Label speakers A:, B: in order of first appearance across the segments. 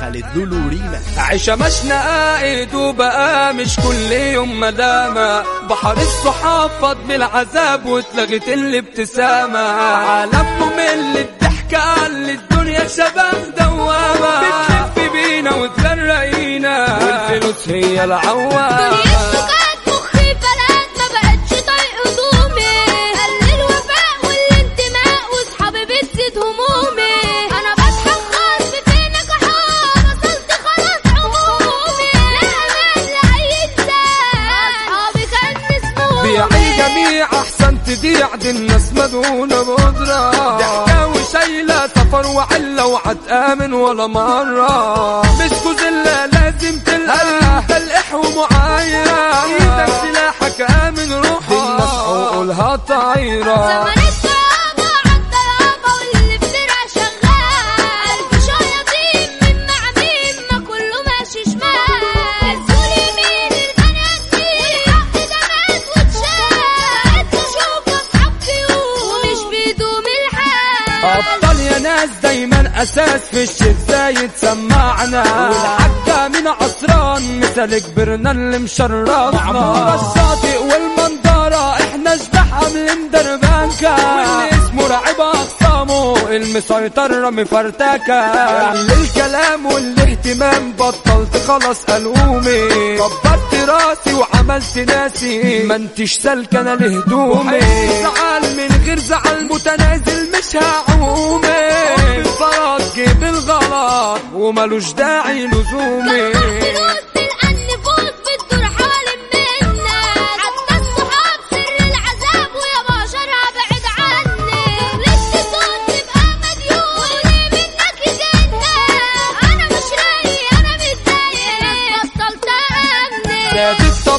A: خالد لولو ريما
B: وبقى مش كل يوم مدامة بحر الصحاب فاض بالعذاب واتلغت الابتسامة عالم ممل الضحكة اللي الدنيا شباب والفلوس دي الناس مدهونة بقدرة ضحكة وشايلة سفر وعلة وعتآمن ولا مرة. مش كوزلة لازم تلقى تلقح ومعايرة إيدك سلاحك آمن روحك دي الناس عقولها طايرة أبطال يا ناس دايما أساس في الشيء إزاي تسمعنا والحاجة من عصران مثل كبرنا اللي مشرفنا. الشاطئ والمنظرة إحنا جدح عاملين دربانكا المسيطر رامي فرتكة الكلام والاهتمام بطلت خلاص ألومي. كبرت راسي وعملت ناسي. ما انتش سالكة أنا لهدومي زعل من غير زعل متنازل مش هعومي. الفراد جيب الغلط. وملوش داعي لزومي.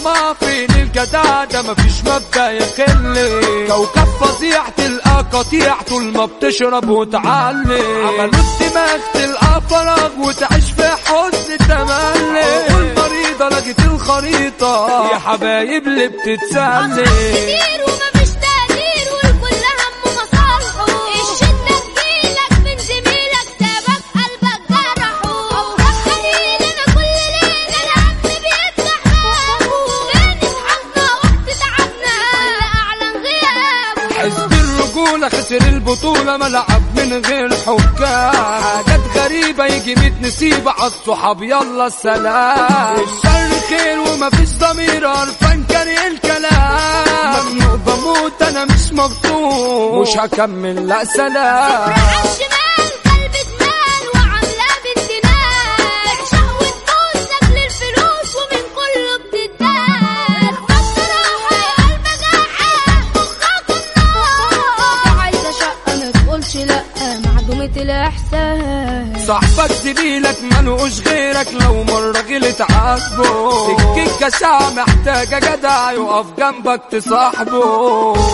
B: زاد الطمع فين الجدع ده مفيش مبدأ يخلي. كوكب فظيع تلقى قطيع طول ما بتشرب وتعلي. عملوا الدماغ تلقى فراغ وتعيش في حزن تملي والمريضة لقيت الخريطة يا حبايب اللي بتتسلي. خسر البطولة ملعب من غير حكام. حاجات غريبة يجي ميت نسيبة عالصحاب يلا السلام الشر خير ومفيش ضمير عرفان كان الكلام. مخنوق بموت أنا مش مبسوط. مش هكمل لا سلام.
C: الإحساس
B: صاحبك زميلك ملوش غيرك. لو مرة غلط عاتبه سكة كشع محتاجة جدع يقف جنبك تصاحبه.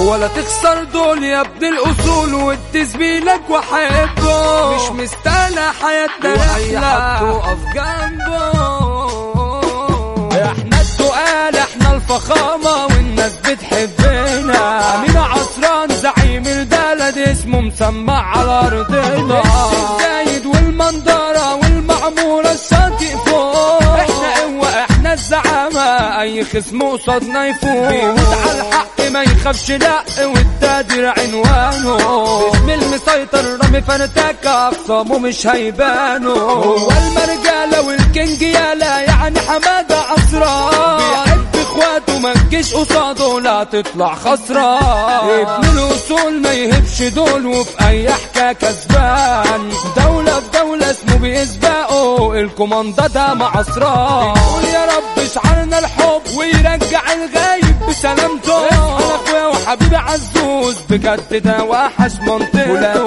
B: ولا تخسر دول يا ابن الأصول وادي زميلك وحبه. مش مستاهلة حياتنا رحلة تقف جنبه. إحنا التقال إحنا الفخامة والناس بتحبنا مسمع على ارضنا الزايد والمنظرة والمعمورة الشاطئ فوق. إحنا قوة إحنا الزعامة أي خصم قصادنا يفوق. بيموت على الحق ما يخافش لا والتقدير عنوانه. اسم المسيطر رامي فرتكة اقسامه مش هيبانوا هو المرجالة والكينج يالا يعني حمادة. تجيش قصاده لا تطلع خسران. ابن الأصول ما يهبش دول وفي أي حكايه كسبان. دولة في دولة اسمه بيسبقه الكوماندا ده معصران قول يا رب اشعلنا الحب ويرجع الغايب بسلامته. أنا أخويا وحبيبي عزوز بجد ده وحش منطقته.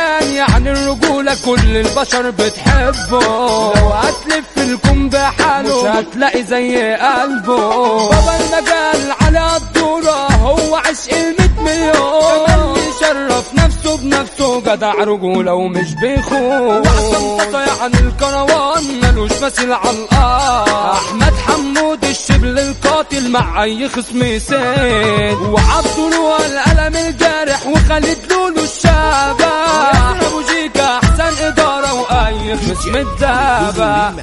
B: سفيان يعني الرجولة كل البشر بتحبه. لو هتلف الكون بحاله مش هتلاقي زي قلبه. بابا المجال على الدورة هو عشق الميت مليون. كمان بيشرف نفسه بنفسه جدع رجولة ومش بيخون. وحسن تطيع عن الكروان ملوش مثيل على الأرض. أحمد حمود الشبل القاتل مع أي خصم يسيد وعبد له القلم الجارح وخالد لولو الشابح ابو جيكا